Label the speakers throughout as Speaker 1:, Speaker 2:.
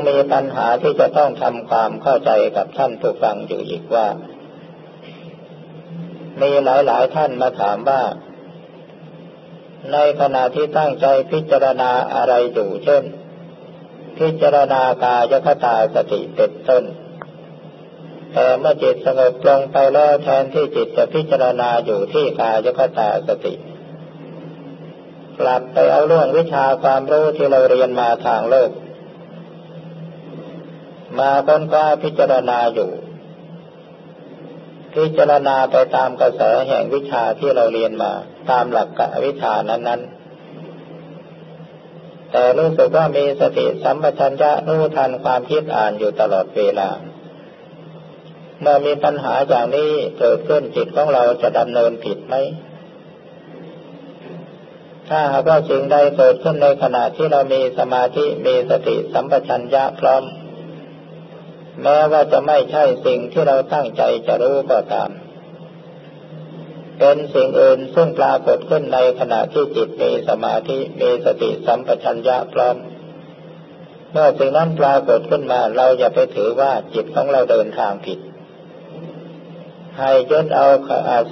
Speaker 1: ังมีปัญหาที่จะต้องทำความเข้าใจกับท่านผู้ฟังอยู่อีกว่า มีหลายๆท่านมาถามว่า ในขณะที่ตั้งใจพิจารณาอะไรอยู่เช่น พิจารณากายคตาสติเป็นต้น แต่เมื่อจิตสงบลงไปแล้วแทนที่จิตจะพิจารณาอยู่ที่กายคตาสติกลับไปเอาเรื่องวิชาความรู้ที่เราเรียนมาทางโลก มาค้นคว้าพิจารณาอยู่ พิจารณาไปตามกระแสแห่งวิชาที่เราเรียนมา ตามหลักวิชานั้นๆแต่รู้สึกว่ามีสติสัมปชัญญะรู้ทันความคิดอ่านอยู่ตลอดเวลา เมื่อมีปัญหาอย่างนี้เกิดขึ้นจิตของเราจะดำเนินผิดไหม ถ้าหากว่าสิ่งใดเกิดขึ้นในขณะที่เรามีสมาธิมีสติสัมปชัญญะพร้อม แม้ว่าจะไม่ใช่สิ่งที่เราตั้งใจจะรู้ก็ตาม เป็นสิ่งอื่นซึ่งปรากฏขึ้นในขณะที่จิตมีสมาธิมีสติสัมปชัญญะพร้อมเมื่อสิ่งนั้นปรากฏขึ้นมาเราอย่าไปถือว่าจิตของเราเดินทางผิด ให้ยึดเอา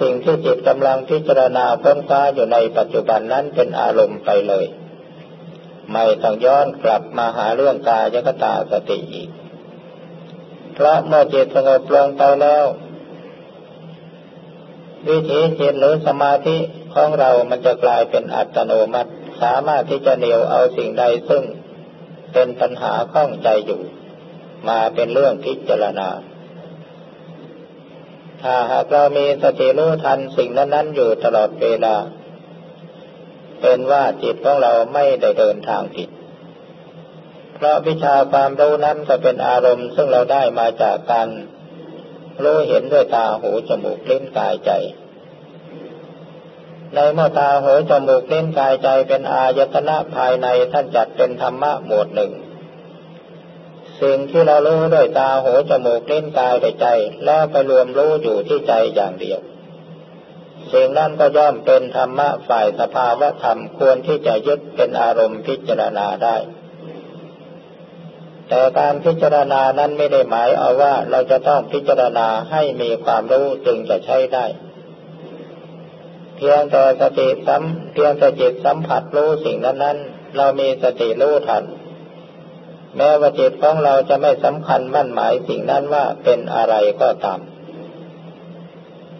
Speaker 1: สิ่งที่จิตกำลังพิจารณาพ้นฟ้าอยู่ในปัจจุบันนั้นเป็นอารมณ์ไปเลย ไม่ต้องย้อนกลับมาหาเรื่องกายกตาสติอีก พราะเมื่อจิตสงบลงไปแล้ว วิถีจิตหรือสมาธิของเรามันจะกลายเป็นอัตโนมัติ สามารถที่จะเหนียวเอาสิ่งใดซึ่งเป็นปัญหาข้องใจอยู่ มาเป็นเรื่องพิจารณา ถ้าหากเรามีสติรู้ทันสิ่งนั้นๆอยู่ตลอดเวลา เป็นว่าจิตของเราไม่ได้เดินทางผิด เพราะวิชาความรู้นั้นจะเป็นอารมณ์ซึ่งเราได้มาจากการรู้เห็นด้วยตาหูจมูกลิ้นกายใจ ในเมื่อตาหูจมูกลิ้นกายใจเป็นอายตนะภายในท่านจัดเป็นธรรมะหมวดหนึ่ง สิ่งที่เรารู้ด้วยตาหูจมูกลิ้นกายใจ แล้วไปรวมรู้อยู่ที่ใจอย่างเดียวสิ่งนั้นก็ย่อมเป็นธรรมะฝ่ายสภาวะธรรมควรที่จะยึดเป็นอารมณ์พิจารณาได้ แต่การพิจารณานั้นไม่ได้หมายเอาว่าเราจะต้องพิจารณาให้มีความรู้จึงจะใช้ได้ เพียงแต่สติสัมเพียงแต่จิตสัมผัสรู้สิ่งนั้นนั้นเรามีสติรู้ทัน แม้ว่าจิตของเราจะไม่สำคัญมั่นหมายสิ่งนั้นว่าเป็นอะไรก็ตาม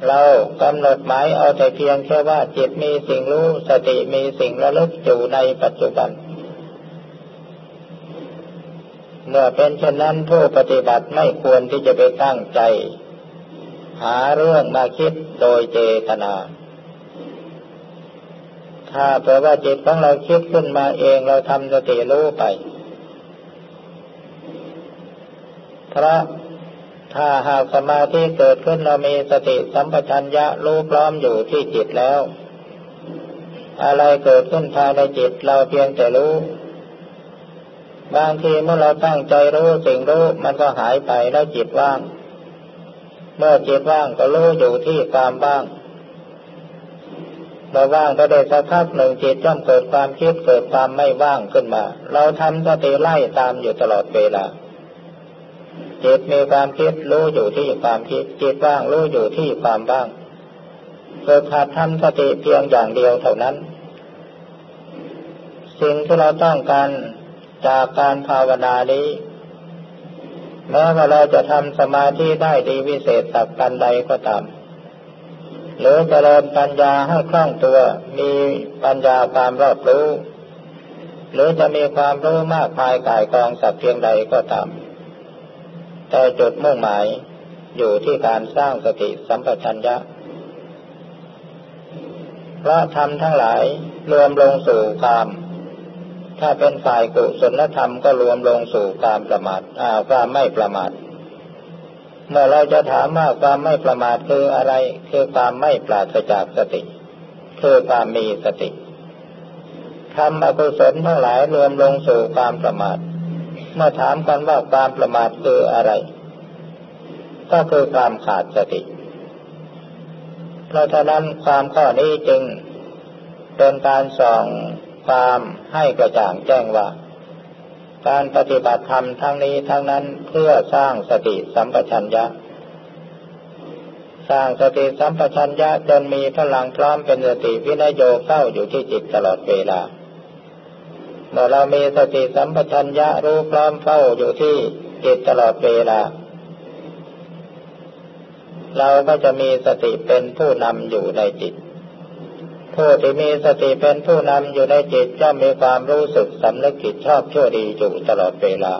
Speaker 1: เรากำหนดหมายเอาแต่เพียงแค่ว่าจิตมีสิ่งรู้สติมีสิ่งระลึกอยู่ในปัจจุบัน เมื่อเป็นเช่นนั้นผู้ปฏิบัติไม่ควรที่จะไปตั้งใจ หาเรื่องมาคิดโดยเจตนา ถ้าเผื่อว่าจิตของเราคิดขึ้นมาเองเราทำสติรู้ไป เพราะถ้าหากสมาธิเกิดขึ้นเรามีสติสัมปชัญญะรู้พร้อมอยู่ที่จิตแล้ว อะไรเกิดขึ้นภายในจิตเราเพียงแต่รู้ บางทีเมื่อเราตั้งใจรู้สิ่งรู้มันก็หายไปแล้วจิตว่าง เมื่อจิตว่างก็รู้อยู่ที่ความว่างเราว่างก็ได้สักพักหนึ่งจิตย่อมเกิดความคิดเกิดความไม่ว่างขึ้นมา เราทำสติไล่ตามอยู่ตลอดเวลา จิตมีความคิดรู้อยู่ที่ความคิด จิตว่างรู้อยู่ที่ความว่างเกิดขาดทำสติเพียงอย่างเดียวเท่านั้น สิ่งที่เราต้องการ จากการภาวนานี้ แม้ว่าเราจะทำสมาธิได้ดีวิเศษสักกันใดก็ตาม หรือจเจริญปัญญาให้คล่องตัว มีปัญญาความรอบรู้ หรือจะมีความรู้มากภายกายกองสักเพียงใดก็ตาม แต่จุดมุ่งหมายอยู่ที่การสร้างสติสัมปชัญญะพระธรรมทั้งหลายรวมลงสู่กาม ถ้าเป็นฝ่ายกุศลธรรมก็รวมลงสู่การประมาทอ่าความไม่ประมาท เมื่อเราจะถามว่าความไม่ประมาทคืออะไร คือความไม่ปราศจากสติ คือความมีสติทำอกุศลทั้งหลายรวมลงสู่ความประมาท เมื่อถามกันว่าความประมาทคืออะไร ก็คือความขาดสติ เพราะฉะนั้นความข้อนี้จึงเป็นการส่อง ความให้กระจ่างแจ้งว่า การปฏิบัติธรรมทั้งนี้ทั้งนั้นเพื่อสร้างสติสัมปชัญญะ สร้างสติสัมปชัญญะจนมีพลังพร้อมเป็นสติวินโยเฝ้าอยู่ที่จิตตลอดเวลาเมื่อเรามีสติสัมปชัญญะรู้พร้อมเฝ้าอยู่ที่จิตตลอดเวลา เราก็จะมีสติเป็นผู้นำอยู่ในจิต ผู้ที่มีสติเป็นผู้นำอยู่ในจิตจะมีความรู้สึกสำนึกผิดชอบชั่วดีอยู่ตลอดเวลา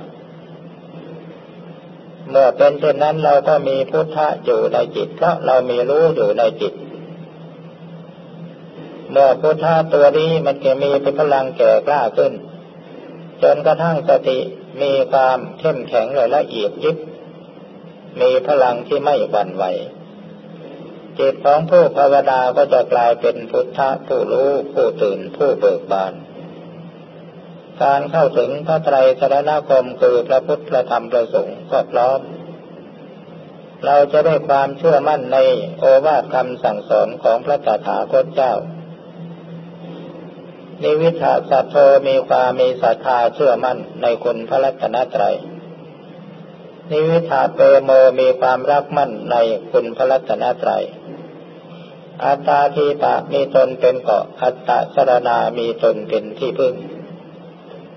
Speaker 1: เมื่อเป็นเช่นนั้นเราก็มีพุทธะอยู่ในจิตเพราะเรามีรู้อยู่ในจิต เมื่อพุทธะตัวนี้มันจะมีเป็นพลังแก่กล้าขึ้น จนกระทั่งสติมีความเข้มแข็งเลยละเอียดยิบมีพลังที่ไม่หวั่นไหว จิตของผู้ภาวนาก็จะกลายเป็นพุทธะผู้รู้ผู้ตื่นผู้เบิกบาน การเข้าถึงพระไตรสรณคมคือพระพุทธธรรมพระสงฆ์ก็พร้อมเราจะได้ความเชื่อมั่นในโอวาทคำสั่งสอนของพระตถาคตเจ้า นิวิทาสัตโธมีความมีศรัทธาเชื่อมั่นในคุณพระรัตนตรัย นิวิทาเปโมมีความรักมั่นในคุณพระรัตนตรัย อัตตาทีตะมีตนเป็นเกาะอัตตะสรณามีตนเป็นที่พึ่ง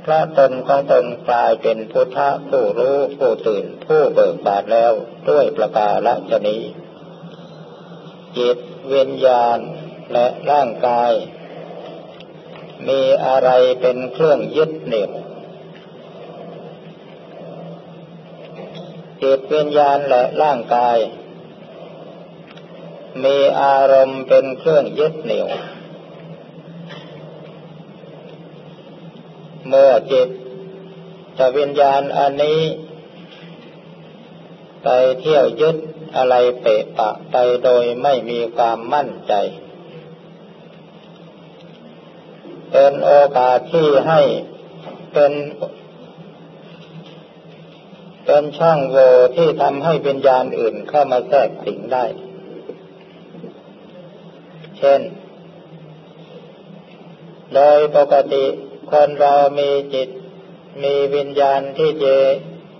Speaker 1: พระตนของตนกลายเป็นพุทธผู้รู้ผู้ตื่นผู้เบิกบานแล้วด้วยประกาละชนีจิตเวียนญาณและร่างกาย มีอะไรเป็นเครื่องยึดเหนี่ยวจิตเวิญญาณและร่างกาย มีอารมณ์เป็นเครื่องยึดเหนี่ยว เมื่อจิตจะวิญญาณอันนี้ ไปเที่ยวยึดอะไรเปะปะไปโดยไม่มีความมั่นใจ เป็นโอกาสที่ให้เป็นเป็นช่องโหว่ที่ทำให้วิญญาณอื่นเข้ามาแทรกสิงได้ เช่น โดยปกติคนเรามีจิต มีวิญญาณที่เจ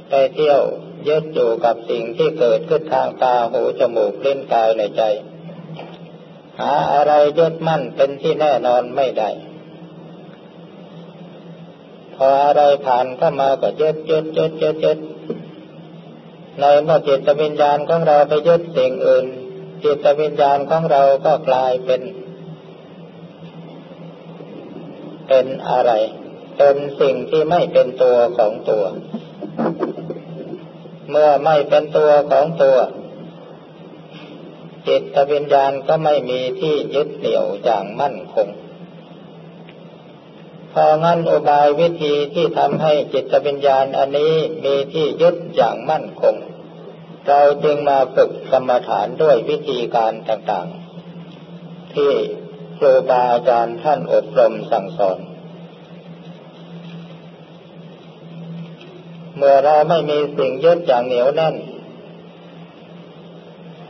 Speaker 1: ไปเที่ยวยึดอยู่กับสิ่งที่เกิดขึ้นทางตาหูจมูกเล่นกายในใจ หาอะไรยึดมั่นเป็นที่แน่นอนไม่ได้พออะไรผ่านเข้ามาก็ยึดยึดยึดยึดยึดในเมื่อจิตวิญญาณของเราไปยึดสิ่งอื่น จิตวิญญาณของเราก็กลายเป็น เป็นอะไร เป็นสิ่งที่ไม่เป็นตัวของตัว เมื่อไม่เป็นตัวของตัว จิตวิญญาณก็ไม่มีที่ยึดเหนี่ยวอย่างมั่นคงพองั้นอุบายวิธีที่ทำให้จิตวิญญาณอันนี้มีที่ยึดอย่างมั่นคง เราจึงมาฝึกกรรมฐานด้วยวิธีการต่างๆ ที่ครูบาอาจารย์ท่านอบรมสั่งสอน เมื่อเราไม่มีสิ่งยึดอย่างเหนียวแน่น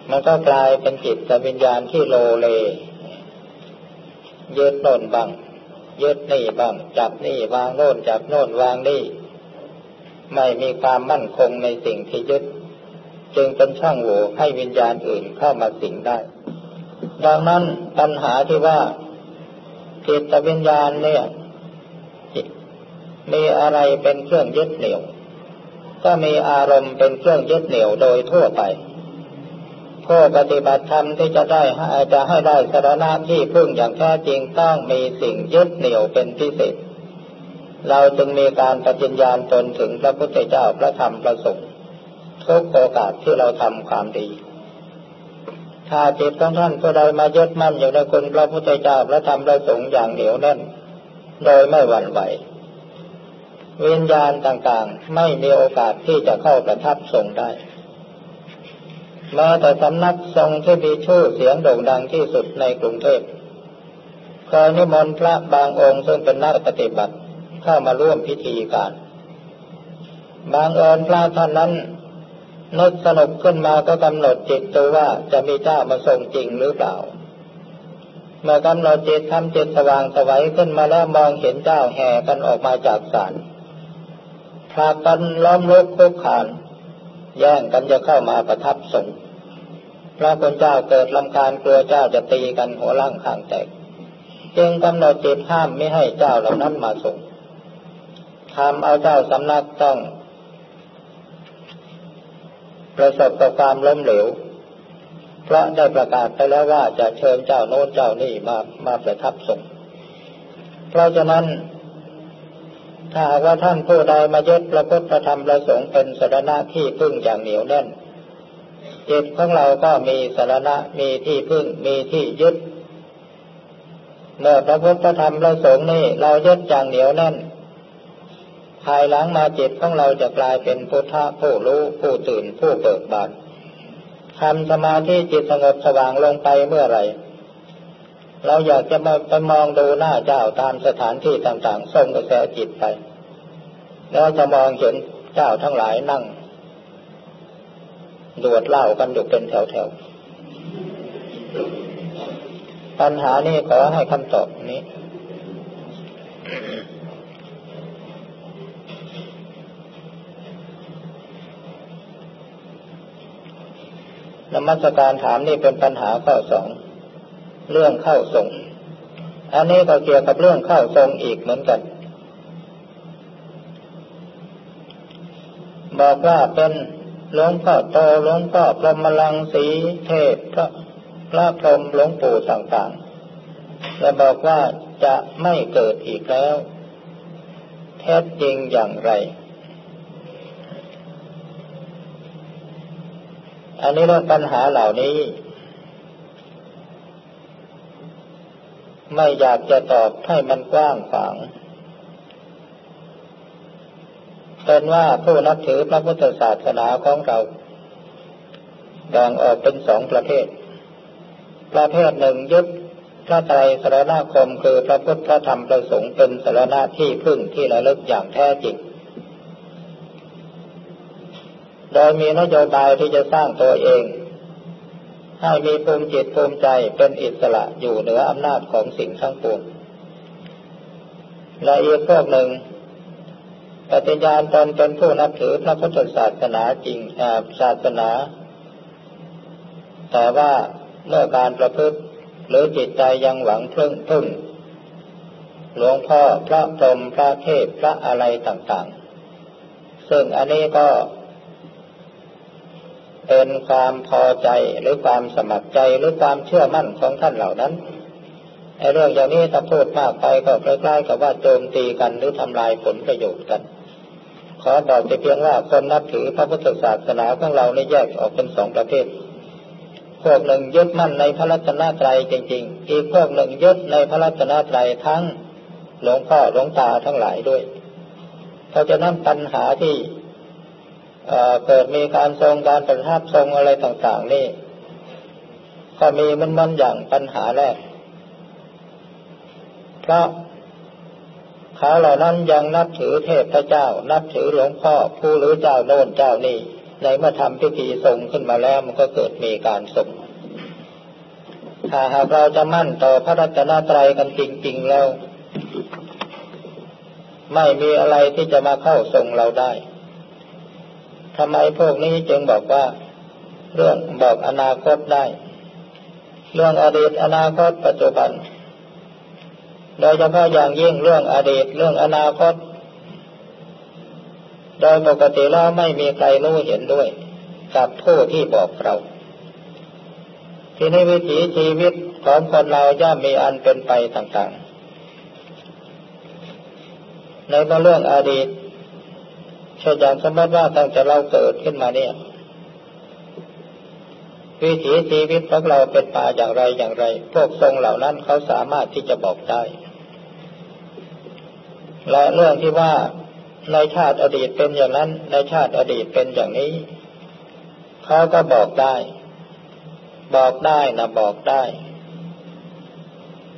Speaker 1: มันก็กลายเป็นจิตวิญญาณที่โลเลยึดโน่นบ้างยึดนี่บ้างจับนี่วางโน่นจับโน่นวางนี่ ไม่มีความมั่นคงในสิ่งที่ยึด จึงเป็นช่องโหว่ให้วิญญาณอื่นเข้ามาสิงได้ ดังนั้นปัญหาที่ว่าจิตวิญญาณเนี่ยมีอะไรเป็นเครื่องยึดเหนี่ยว ก็มีอารมณ์เป็นเครื่องยึดเหนี่ยวโดยทั่วไปผู้ปฏิบัติธรรมที่จะได้จะให้ได้สารณะที่พึ่งอย่างแท้จริงต้องมีสิ่งยึดเหนี่ยวเป็นพิเศษ เราจึงมีการปฏิญญาณตนถึงพระพุทธเจ้าพระธรรมพระสงฆ์ ทุกโอกาสที่เราทำความดี ถ้าจิตของท่านผู้ใดมายึดมั่นอยู่ในคุณพระพุทธเจ้าและทำประสงค์อย่างเหนียวแน่น โดยไม่หวั่นไหววิญญาณต่างๆ ไม่มีโอกาสที่จะเข้าประทับทรงได้แม้แต่สำนักทรงที่มีชื่อเสียงโด่งดังที่สุดในกรุงเทพเคยนิมนต์พระบางองค์ซึ่งเป็นนักปฏิบัติเข้ามาร่วมพิธีการ บางเอิญพระท่านนั้น นึกสนุกขึ้นมาก็กำหนดจิตตัวว่าจะมีเจ้ามาทรงจริงหรือเปล่า เมื่อกำหนดจิตทำจิตสว่างสวัยขึ้นมาแล้วมองเห็นเจ้าแห่กันออกมาจากศาลพากันล้อมลุกคุกขานแย่งกันจะเข้ามาประทับทรงพระคุณเจ้าเกิดลำคาญกลัวเจ้าจะตีกันหัวล่างข้างแตก จึงกำหนดจิตห้ามไม่ให้เจ้าเหล่านั้นมาส่งทำเอาเจ้าสำนักต้อง ประสบกับความล้มเหลว เพราะได้ประกาศไปแล้วว่าจะเชิญเจ้าโน้นเจ้านี่มามาประทับทรงเพราะฉะนั้น ถ้าว่าท่านผู้ใดมายึดพระพุทธธรรมประสงค์เป็นสารณะที่พึ่งอย่างเหนียวแน่นจิตของเราก็มีสารณะมีที่พึ่งมีที่ยึดเมื่อพระพุทธธรรมประสงค์นี่เรายึดอย่างเหนียวแน่น ภายหลังมาจิตของเราจะกลายเป็นพุทธะผู้รู้ผู้ตื่นผู้เบิกบานทำสมาธิจิตสงบสว่างลงไปเมื่อไรเราอยากจะมาไปมองดูหน้าเจ้าตามสถานที่ต่างๆส่งกระแสจิตไป แล้วจะมองเห็นเจ้าทั้งหลายนั่งดวดเล่ากันอยู่เป็นแถวๆ ปัญหานี้ขอให้คำตอบนี้ นมัสการถามนี่เป็นปัญหาข้อสองเรื่องเข้าทรง อันนี้ก็เกี่ยวกับเรื่องเข้าทรงอีกเหมือนกัน บอกว่าเป็นหลวงพ่อโตหลวงพ่อพรหมลังสีเทพพระพระพรหมหลวงปู่ต่างๆ และบอกว่าจะไม่เกิดอีกแล้ว แท้จริงอย่างไร อันนี้เรื่องปัญหาเหล่านี้ ไม่อยากจะตอบให้มันกว้างขวางเป็นว่าผู้นับถือพระพุทธศาสนาของเราแบ่งออกเป็นสองประเภท ประเภทหนึ่งยึดพระไตรสรณคมคือพระพุทธธรรมประสงค์เป็นสรณะที่พึ่งที่ระลึกอย่างแท้จริง โดยมีนโยบายที่จะสร้างตัวเอง ให้มีภูมิจิตภูมิใจเป็นอิสระอยู่เหนืออำนาจของสิ่งทั้งปวงและอีกพวกหนึ่งปฏิญาณตนเป็นผู้นับถือพระพุทธศาสนาจริงศาสนา แต่ว่าเมื่อการประพฤติหรือจิตใจยังหวังเพึ่งพึ่งหลวงพ่อพระพรหมพระเทพพระอะไรต่างๆ ซึ่งอันนี้ก็ เป็นความพอใจหรือความสมัครใจหรือความเชื่อมั่นของท่านเหล่านั้นไอ้เรื่องอย่างนี้ถ้าพูดมากไปก็คล้ายๆกับว่าโจมตีกันหรือทำลายผลประโยชน์กัน ขอบอกเพียงว่าคนนับถือพระพุทธศาสนาของเราในแยกออกเป็นสองประเภท พวกหนึ่งยึดมั่นในพระรัตนตรัยจริง ๆ อีกพวกหนึ่งยึดในพระรัตนตรัยทั้งหลวงพ่อหลวงตาทั้งหลายด้วย เพราะฉะนั้นปัญหาที่ เกิดมีการทรงการประทับทรงอะไรต่างๆนี่ ก็มีมันมันอย่างปัญหาแรก เพราะเขาเหล่านั้นยังนับถือเทพเจ้า นับถือหลวงพ่อผู้หรือเจ้าโน่นเจ้านี่ ในเมื่อทำพิธีทรงขึ้นมาแล้วมันก็เกิดมีการทรงถ้าหากเราจะมั่นต่อพระรัตนตรัยกันจริง ๆ แล้ว ไม่มีอะไรที่จะมาเข้าทรงเราได้ ทำไมพวกนี้จึงบอกว่า เรื่องบอกอนาคตได้ เรื่องอดีตอนาคตปัจจุบัน โดยเฉพาะอย่างยิ่งเรื่องอดีตเรื่องอนาคต โดยปกติแล้วไม่มีใครรู้เห็นด้วย กับผู้ที่บอกเราทีนี้วิถีชีวิตของคนเราย่อมมีอันเป็นไปต่างๆ ในเรื่องอดีต เช่นอย่างสมมติว่าตั้งแต่เราเกิดขึ้นมาเนี่ย วิถีชีวิตของเราเป็นมาอย่างไรอย่างไร พวกทรงเหล่านั้นเขาสามารถที่จะบอกได้ และเรื่องที่ว่าในชาติอดีตเป็นอย่างนั้น ในชาติอดีตเป็นอย่างนี้ เขาก็บอกได้ บอกได้นะบอกได้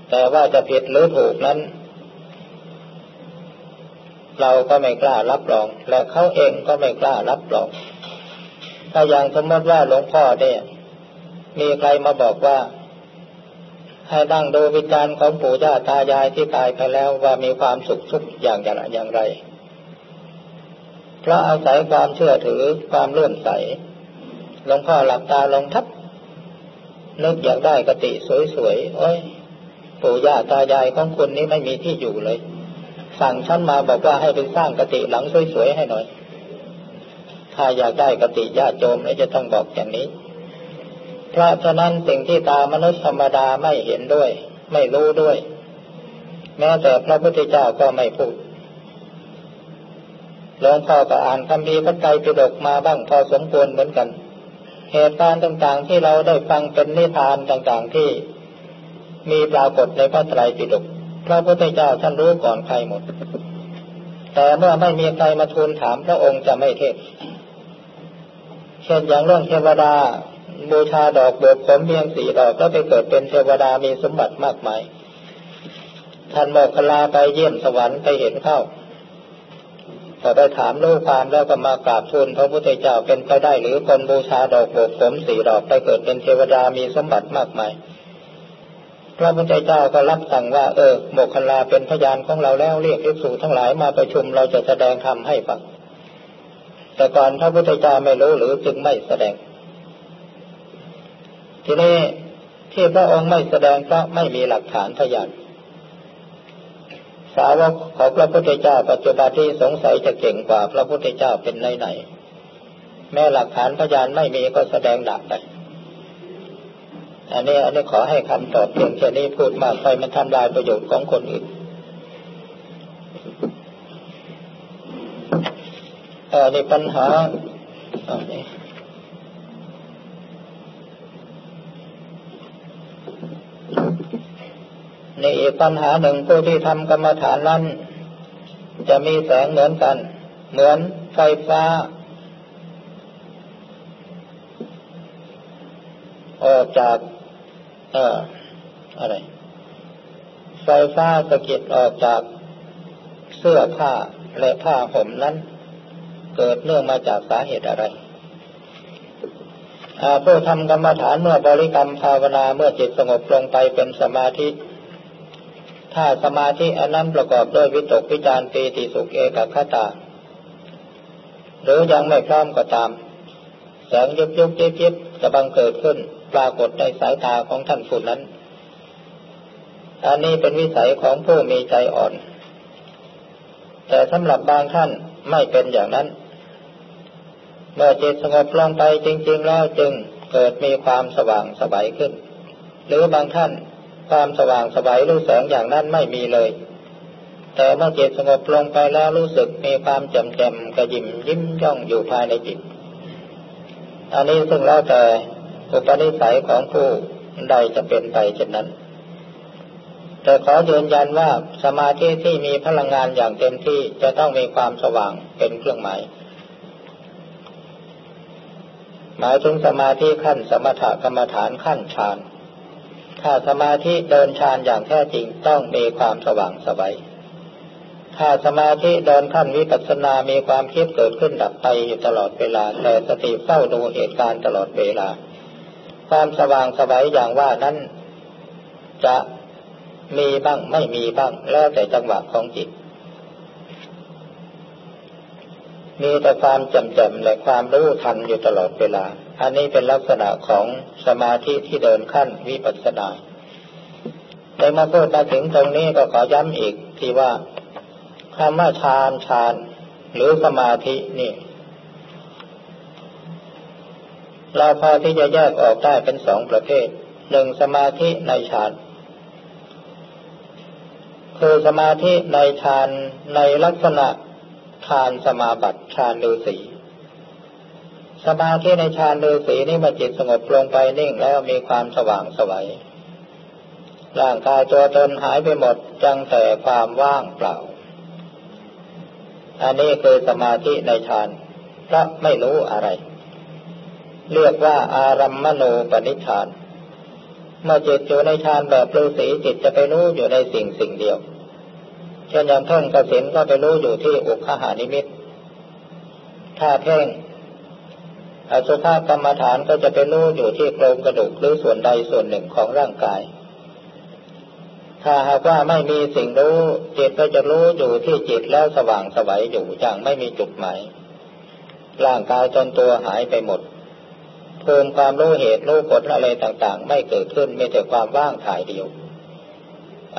Speaker 1: แต่ว่าจะผิดหรือถูกนั้น เราก็ไม่กล้ารับรอง และเขาเองก็ไม่กล้ารับรอง ถ้าอย่างสมมติว่าหลวงพ่อเนี่ย มีใครมาบอกว่า ให้นั่งดูวิจารณ์ของปู่ย่าตายายที่ตายไปแล้วว่ามีความสุขทุกอย่างอย่างไร เพราะอาศัยความเชื่อถือความเลื่อมใสหลวงพ่อหลับตาลงทับนึกอยากได้กติสวยๆโอ้ยปู่ย่าตายายของคุณนี้ไม่มีที่อยู่เลย สั่งฉันมาบอกว่าให้ไปสร้างกติหลังสวยๆให้หน่อย ถ้าอยากได้กติญาติโยมแล้วจะต้องบอกอย่างนี้ เพราะฉะนั้นสิ่งที่ตามนุษย์ธรรมดาไม่เห็นด้วย ไม่รู้ด้วย แม้แต่พระพุทธเจ้าก็ไม่พูดหลวงพ่อก็อ่านคำพีพระไตรปิฎกมาบ้างพอสมควรเหมือนกัน เหตุการณ์ต่างๆที่เราได้ฟังเป็นนิทานต่างๆที่มีปรากฏในพระไตรปิฎก พระพุทธเจ้าท่านรู้ก่อนใครหมด แต่เมื่อไม่มีใครมาทูลถามพระองค์จะไม่เทศ เช่นอย่างเรื่องเทวดาบูชาดอกเบวบผมเพียงสีดอกก็ไปเกิดเป็นเทวดามีสมบัติมากมาย ท่านโมกขลาไปเยี่ยมสวรรค์ไปเห็นเข้าพอไปถามรู้ความแล้วก็มากราบทูลพระพุทธเจ้าเป็นไปได้หรือคนบูชาดอกบวบผมสีดอกไปเกิดเป็นเทวดามีสมบัติมากมาย พระพุทธเจ้าก็รับสั่งว่าเออโมกขลาเป็นพยานของเราแล้วเรียกภิกษุทั้งหลายมาประชุมเราจะแสดงธรรมให้ฟังแต่ก่อนพระพุทธเจ้าไม่รู้หรือจึงไม่แสดง ทีนี้ที่พระองค์ไม่แสดงเพราะไม่มีหลักฐานพยานสาวกของพระพุทธเจ้าปัจจุบันที่สงสัยจะเก่งกว่าพระพุทธเจ้าเป็นไหนไหนแม้หลักฐานพยานไม่มีก็แสดงดับไป อันนี้อันนี้ขอให้คำตอบเพียงแค่นี้พูดมากไปมันทำลายประโยชน์ของคนอื่นอันนี้ปัญหาอันนี้นี่อีกปัญหาหนึ่งผู้ที่ทำกรรมฐานนั้น จะมีแสงเหมือนกัน เหมือนไฟฟ้า ออกจาก เอ่ออะไร ไฟฟ้าสะเกิดออกจากเสื้อผ้าและผ้าห่มนั้น เกิดเนื่องมาจากสาเหตุอะไรผู้ทำกรรมฐานเมื่อบริกรรมภาวนาเมื่อจิตสงบลงไปเป็นสมาธิ ถ้าสมาธิอันนั้นประกอบด้วยวิตกวิจารปีติสุขเอกคตา หรือยังไม่พร้อมก็ตาม แสงยุบยุบยิบยิบจะบังเกิดขึ้น ปรากฏในสายตาของท่านผู้นั้น อันนี้เป็นวิสัยของผู้มีใจอ่อน แต่สำหรับบางท่านไม่เป็นอย่างนั้น เมื่อจิตสงบลงไปจริง ๆ แล้วจึงเกิดมีความสว่างสบายขึ้น หรือบางท่านความสว่างสบายรู้แสงอย่างนั้นไม่มีเลย แต่เมื่อจิตสงบลงไปแล้วรู้สึกมีความแจ่มแจ่มกระยิมยิ้มย่องอยู่ภายในจิต อันนี้ซึ่งแล้วแต่ อุปนิสัยของผู้ใดจะเป็นไปเช่นนั้น แต่ขอยืนยันว่าสมาธิที่มีพลังงานอย่างเต็มที่จะต้องมีความสว่างเป็นเครื่องหมาย หมายถึงสมาธิขั้นสมถกรรมฐานขั้นฌาน ถ้าสมาธิเดินฌานอย่างแท้จริงต้องมีความสว่างสบายถ้าสมาธิเดินขั้นวิปัสสนามีความคิดเกิดขึ้นดับไปอยู่ตลอดเวลา แต่สติเฝ้าดูเหตุการณ์ตลอดเวลา ความสว่างสบายอย่างว่านั้น จะมีบ้างไม่มีบ้าง แล้วแต่จังหวะของจิต มีแต่ความจำจำและความรู้ทันอยู่ตลอดเวลา อันนี้เป็นลักษณะของสมาธิที่เดินขั้นวิปัสสนาแต่มาพูดมาถึงตรงนี้ก็ขอย้ำอีกที่ว่าคำว่าฌานฌาน หรือสมาธินี่ เราพอที่จะแยกออกได้เป็นสองประเภท หนึ่งสมาธิในฌาน คือสมาธิในฌานในลักษณะฌานสมาบัติฌานฤาษีสมาธิในฌานฤาษีนี่มาจิตสงบลงไปนิ่งแล้วมีความสว่างสวัยร่างกายตัวตนหายไปหมดจังแต่ความว่างเปล่า อันนี้คือสมาธิในฌานพระไม่รู้อะไร เรียกว่าอารัมมณูปนิชาน เมื่อจิตอยู่ในฌานแบบฤาษีจิตจะไปรู้อยู่ในสิ่งสิ่งเดียว เช่นอย่างเพ่งกสินก็ไปรู้อยู่ที่อุคหานิมิต ถ้าเพ่งอสุภกรรมฐานก็จะไปรู้อยู่ที่โครงกระดูกหรือส่วนใดส่วนหนึ่งของร่างกาย ถ้าหากว่าไม่มีสิ่งรู้จิตก็จะรู้อยู่ที่จิตแล้วสว่างสวัยอยู่อย่างไม่มีจุดหมายร่างกายจนตัวหายไปหมด ภูมิความรู้เหตุรู้ผลอะไรต่าง ๆ ไม่เกิดขึ้นมีแต่ความว่างถ่ายเดียว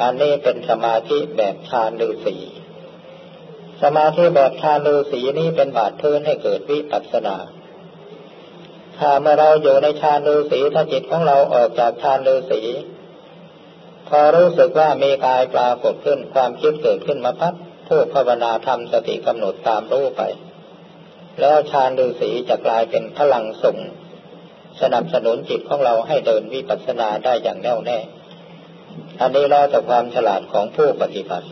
Speaker 1: อันนี้เป็นสมาธิแบบฌานฤาษีสมาธิแบบฌานฤาษีนี้เป็นบาดพื้นให้เกิดวิปัสสนา ถ้าเมื่อเราอยู่ในฌานฤาษีถ้าจิตของเราออกจากฌานฤาษีพอรู้สึกว่ามีกายปรากฏขึ้นความคิดเกิดขึ้นมาปั๊บผู้ภาวนาทำสติกำหนดตามรู้ไป แล้วฌานฤาษีจะกลายเป็นพลังส่ง สนับสนุนจิตของเราให้เดินวิปัสสนาได้อย่างแน่วแน่ อันนี้แล้วแต่ความฉลาดของผู้ปฏิบัติ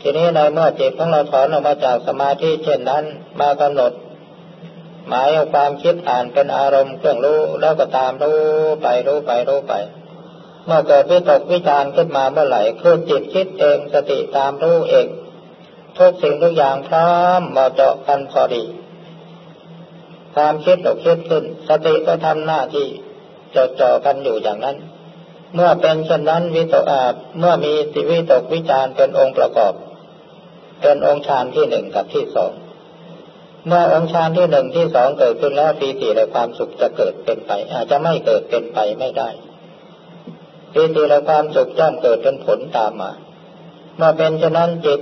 Speaker 1: ทีนี้ในเมื่อจิตของเราถอนออกมาจากสมาธิเช่นนั้นมากำหนด หมายเอาความคิดอ่านเป็นอารมณ์เครื่องรู้แล้วก็ตามรู้ไปรู้ไปรู้ไปเมื่อเกิดวิตกวิจารขึ้นมาเมื่อไหร่คือจิตคิดเองสติตามรู้เองทุกสิ่งทุกอย่างพร้อมมาเจาะกันพอดี ความคิดก็คิดขึ้น สติก็ทำหน้าที่จดจ่อกันอยู่อย่างนั้น เมื่อเป็นเช่นนั้นวิตกอาบเมื่อมีสิวิตกวิจารเป็นองค์ประกอบ เป็นองค์ฌานที่หนึ่งกับที่สองเมื่อองค์ฌานที่หนึ่งที่สองเกิดขึ้นแล้วปีติและความสุขจะเกิดเป็นไป อาจจะไม่เกิดเป็นไปไม่ได้ปีติและความสุขย่อมเกิดเป็นผลตามมา เมื่อเป็นเช่นนั้นจิต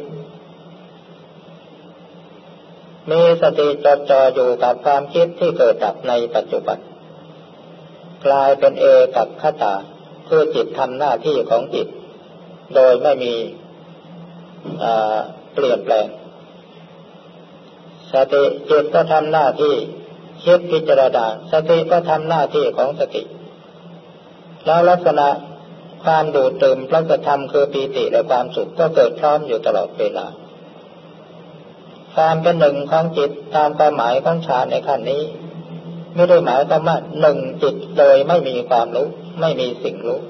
Speaker 1: มีสติจดจ่ออยู่กับความคิดที่เกิดดับในปัจจุบัน กลายเป็นเอกับขตาคือจิตทำหน้าที่ของจิต โดยไม่มีเปลี่ยนแปลง สติจิตก็ทำหน้าที่คิดพิจารณาสติก็ทำหน้าที่ของสติ แล้วลักษณะความดูดตื่มพระธรรมคือปีติและความสุขก็เกิดพร้อมอยู่ตลอดเวลา ความเป็นหนึ่งของจิตตามความหมายของฌานในขั้นนี้ ไม่ได้หมายความว่าหนึ่งจิตโดยไม่มีความรู้ ไม่มีสิ่งรู้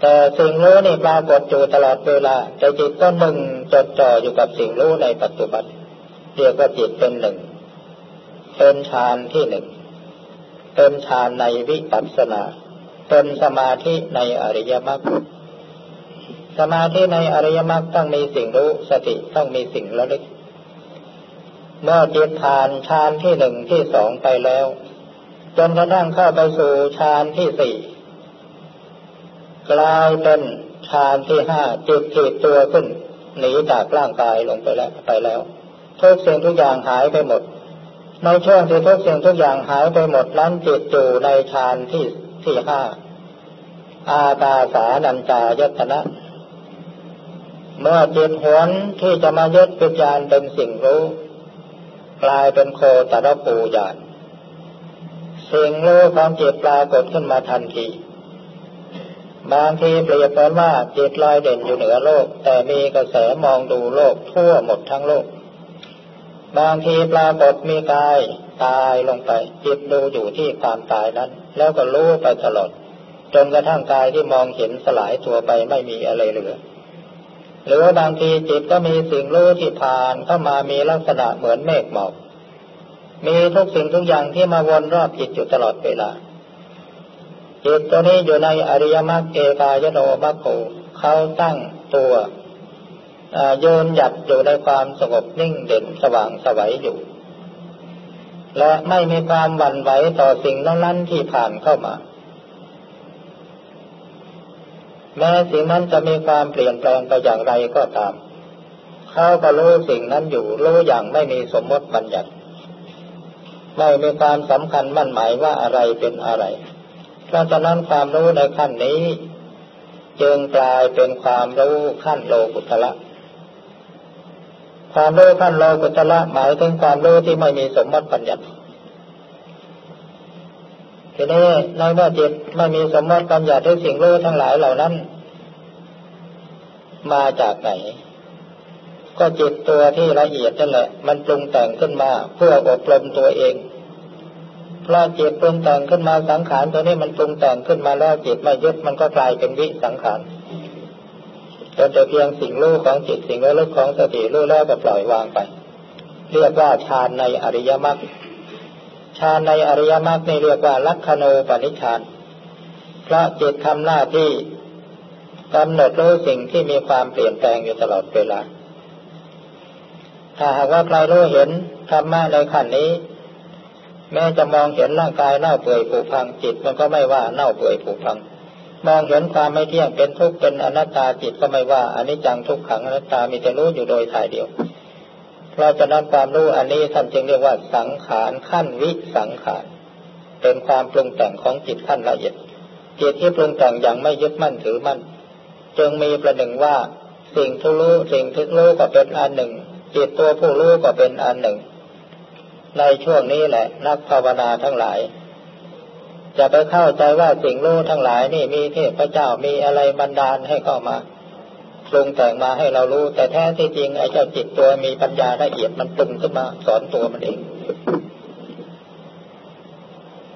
Speaker 1: แต่สิ่งรู้นี่ปรากฏอยู่ตลอดเวลา แต่จิตก็หนึ่งจดจ่ออยู่กับสิ่งรู้ในปัจจุบันเรียกว่าจิตเป็นหนึ่งเป็นฌานที่หนึ่งเป็นฌานในวิปัสสนาเป็นสมาธิในอริยมรรคสมาธิในอริยมรรคต้องมีสิ่งรู้สติต้องมีสิ่งระลึก เมื่อเจิตผ่านฌานที่หนึ่งที่สองไปแล้ว จนกระทั่งเข้าไปสู่ฌานที่สี่กลายเป็นฌานที่ห้าจิตจิตตัวขึ้น หนีจากร่างกายลงไปแล้วไปแล้วทุกสิ่งทุกอย่างหายไปหมด ในช่วงที่ทุกสิ่งทุกอย่างหายไปหมดนั้นจิตอยู่ในฌานที่ที่ห้าอาตาสานัญจายตนะ เมื่อจิตหวนที่จะมายึดปิญาณเป็นสิ่งรู้ กลายเป็นโคตรปูญาณสิ่งรู้ของจิตปรากฏขึ้นมาทันที บางทีเปรียบเหมือนว่าจิตลอยเด่นอยู่เหนือโลก แต่มีกระแสมองดูโลกทั่วหมดทั้งโลก บางทีปรากฏมีกายตายลงไป จิตดูอยู่ที่ความตายนั้น แล้วก็รู้ไปตลอดจนกระทั่งกายที่มองเห็นสลายตัวไปไม่มีอะไรเหลือ หรือบางทีจิตก็มีสิ่งรู้ที่ผ่านเข้ามามีลักษณะเหมือนเมฆหมอก มีทุกสิ่งทุกอย่างที่มาวนรอบจิตอยู่ตลอดเวลา จิตตัวนี้อยู่ในอริยมรรคเอกายโนมัคโคเขาตั้งตัวโยนหยัดอยู่ในความสงบนิ่งเด่นสว่างสวัยอยู่ และไม่มีความหวั่นไหวต่อสิ่งนั้นที่ผ่านเข้ามา แม้สิ่งนั้นจะมีความเปลี่ยนแปลงไปอย่างไรก็ตาม เขาก็รู้สิ่งนั้นอยู่รู้อย่างไม่มีสมมติบัญญัติไม่มีความสำคัญมั่นหมายว่าอะไรเป็นอะไร เพราะฉะนั้นความรู้ในขั้นนี้ จึงกลายเป็นความรู้ขั้นโลกุตละความรู้ขั้นโลกุตละหมายถึงความรู้ที่ไม่มีสมมติบัญญัติ ทีนี้ในเมื่อจิตไม่มีสมมติปัญญาทุกสิ่งรู้ทั้งหลายเหล่านั้น มาจากไหน ก็จิตตัวที่ละเอียดนั่นแหละ มันปรุงแต่งขึ้นมา เพื่ออบรมตัวเองเพราะจิตปรุงแต่งขึ้นมาสังขารตัวนี้มันปรุงแต่งขึ้นมาแล้วจิตไม่ยึดมันก็กลายเป็นวิสังขารจนแต่เพียงสิ่งรู้ของจิตสิ่งระลึกของสติรู้แล้วก็ปล่อยวางไป เรียกว่าฌานในอริยมรรค ฌานในอริยมรรคนี่เรียกว่าลักขณูปนิชฌานพระจิตทำหน้าที่กำหนดรู้สิ่งที่มีความเปลี่ยนแปลงอยู่ตลอดเวลา ถ้าหากว่าใครรู้เห็นธรรมะในขั้นนี้ แม้จะมองเห็นร่างกายเน่าเปื่อยผุพังจิต มันก็ไม่ว่าเน่าเปื่อยผุพัง มองเห็นความไม่เที่ยงเป็นทุกข์เป็นอนัตตาจิตก็ไม่ว่าอนนี้จังทุกขังอนัตตามีแต่รู้อยู่โดยถ่ายเดียว เพราะฉะนั้นความรู้อันนี้ท่านจึงเรียกว่าสังขารขั้นวิสังขาร เป็นความปรุงแต่งของจิตขั้นละเอียดจิตที่ปรุงแต่งอย่างไม่ยึดมั่นถือมั่น จึงมีประหนึ่งว่าสิ่งที่รู้สิ่งที่รู้ก็เป็นอันหนึ่ง จิตตัวผู้รู้ก็เป็นอันหนึ่ง ในช่วงนี้แหละ นักภาวนาทั้งหลายจะไปเข้าใจว่าสิ่งรู้ทั้งหลายนี่มีเทพเจ้ามีอะไรบันดาลให้เข้ามา ปรุงแต่งมาให้เรารู้ แต่แท้ที่จริงไอ้เจ้าจิตตัวมีปัญญาละเอียดมันปรุงขึ้นมาสอนตัวมันเอง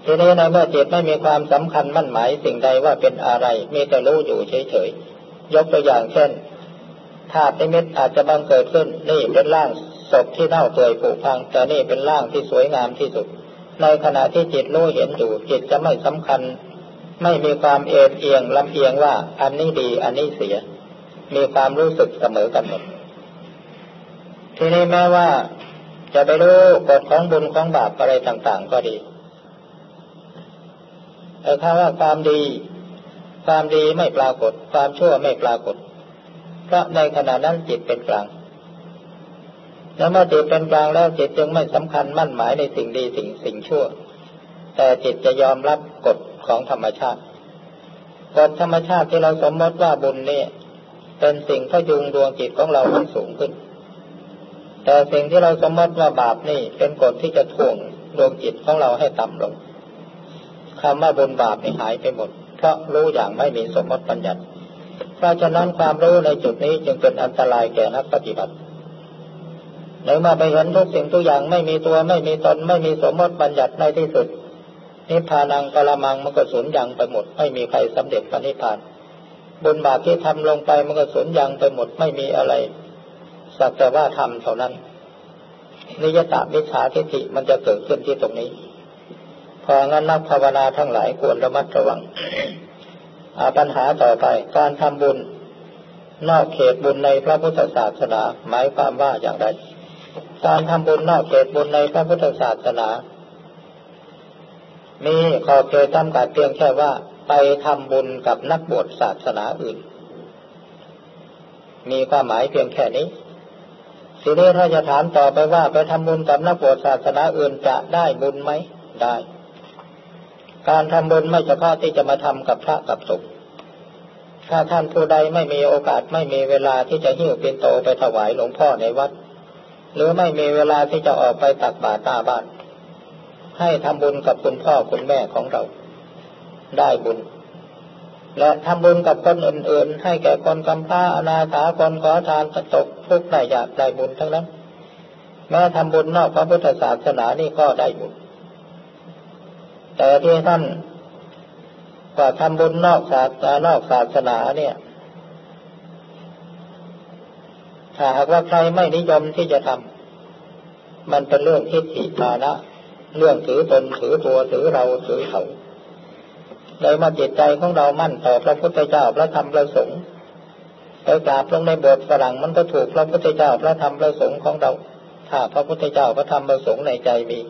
Speaker 1: ทีนี้ในเมื่อจิตไม่มีความสำคัญมั่นหมายสิ่งใดว่าเป็นอะไร มีแต่รู้อยู่เฉยๆยกตัวอย่างเช่นธาตุนิมิตอาจจะบังเกิดขึ้น นี่เป็นร่างศพที่เน่าเปื่อยผุพัง แต่นี่เป็นร่างที่สวยงามที่สุด ในขณะที่จิตรู้เห็นอยู่ จิตจะไม่สำคัญ ไม่มีความเอ็นเอียงลำเอียงว่า อันนี้ดีอันนี้เสีย มีความรู้สึกเสมอกันหมดทีนี้แม้ว่าจะไปรู้กฎของบุญของบาปอะไรต่าง ๆ ก็ดีแต่ถ้าว่าความดี ความดีไม่ปรากฏ ความชั่วไม่ปรากฏ เพราะในขณะนั้นจิตเป็นกลางแล้วเมื่อจิตเป็นกลางแล้วจิตจึงไม่สำคัญมั่นหมายในสิ่งดีสิ่งสิ่งชั่ว แต่จิตจะยอมรับกฎของธรรมชาติกฎธรรมชาติที่เราสมมติว่าบุญนี่ เป็นสิ่งพยุงดวงจิตของเราให้สูงขึ้น แต่สิ่งที่เราสมมติว่าบาปนี่เป็นกฎที่จะถ่วงดวงจิตของเราให้ต่ำลงคำว่าบุญบาปนี่หายไปหมด เพราะรู้อย่างไม่มีสมมติปัญญาเพราะฉะนั้นความรู้ในจุดนี้จึงเป็นอันตรายแก่นักปฏิบัติในเมื่อไปเห็นทุกสิ่งทุกอย่างไม่มีตัวไม่มีตนไม่มีสมมติปัญญัติในที่สุด นิพพานังกละมังมันก็สูญยังไปหมด ไม่มีใครสำเร็จพระนิพพาน บุญบาปที่ทำลงไปมันก็สูญยังไปหมดไม่มีอะไร สักแต่ว่าทำเท่านั้น นิยตามิจฉาทิฏฐิมันจะเกิดขึ้นที่ตรงนี้ พองั้นนักภาวนาทั้งหลายควรระมัดระวังอาปัญหาต่อไป การทำบุญ นอกเขตบุญในพระพุทธศาสนา หมายความว่าอย่างไร การทำบุญนอกเขตบุญในพระพุทธศาสนา มีขอบเขตจำกัดเพียงแค่ว่า ไปทำบุญกับนักบวชศาสนาอื่น มีความหมายเพียงแค่นี้ทีนี้ถ้าจะถามต่อไปว่า ไปทำบุญกับนักบวชศาสนาอื่นจะได้บุญไหมได้ การทำบุญไม่เฉพาะที่จะมาทำกับพระกับสงฆ์ถ้าท่านผู้ใดไม่มีโอกาสไม่มีเวลาที่จะหิ้วเป็นโตไปถวายหลวงพ่อในวัด หรือไม่มีเวลาที่จะออกไปตักบาตรตาบ้าน ให้ทำบุญกับคุณพ่อคุณแม่ของเรา ได้บุญ และทำบุญกับคนอื่นๆ ให้แก่คนกำพร้าอนาถาคนขอทานตกทุกข์ได้ยากได้บุญทั้งนั้น แม้ทำบุญนอกพระพุทธศาสนานี่ก็ได้บุญ แต่ที่ท่านกว่าทำบุญนอกศาสนานอกศาสนาเนี่ยถ้าหากว่าใครไม่นิยมที่จะทำมันเป็นเรื่องทิฏฐิฐานะ เรื่องถือตนถือตัวถือเราถือเขา เลยมาจิตใจของเรามั่นต่อพระพุทธเจ้าพระธรรมพระสงฆ์ไปกราบลงในบทฝรั่งมันก็ถูกพระพุทธเจ้าพระธรรมพระสงฆ์ของเรา ถ้าพระพุทธเจ้าพระธรรมพระสงฆ์ในใจมี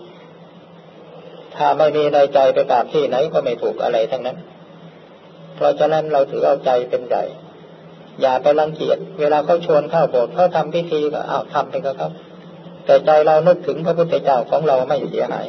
Speaker 1: ถ้าไม่มีในใจไปกราบที่ไหนก็ไม่ถูกอะไรทั้งนั้น เพราะฉะนั้นเราถือเอาใจเป็นใหญ่อย่าไปรังเกียจเวลาเขาชวนเข้าโบสถ์เขาทำพิธีก็อ้าวทำไปก็ครับ แต่ใจเรานึกถึงพระพุทธเจ้าของเราไม่เสียหาย